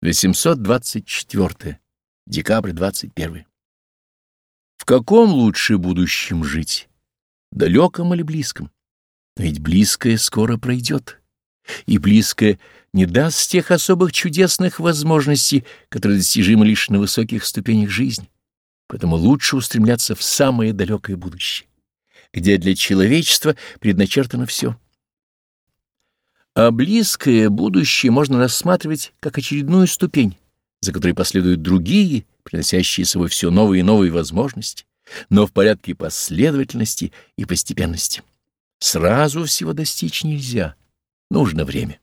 824. Декабрь 21. В каком лучше будущем жить? Далеком или близком? Ведь близкое скоро пройдет, и близкое не даст тех особых чудесных возможностей, которые достижимы лишь на высоких ступенях жизни. Поэтому лучше устремляться в самое далекое будущее, где для человечества предначертано все. А близкое будущее можно рассматривать как очередную ступень, за которой последуют другие, приносящие с собой все новые и новые возможности, но в порядке последовательности и постепенности. Сразу всего достичь нельзя, нужно время.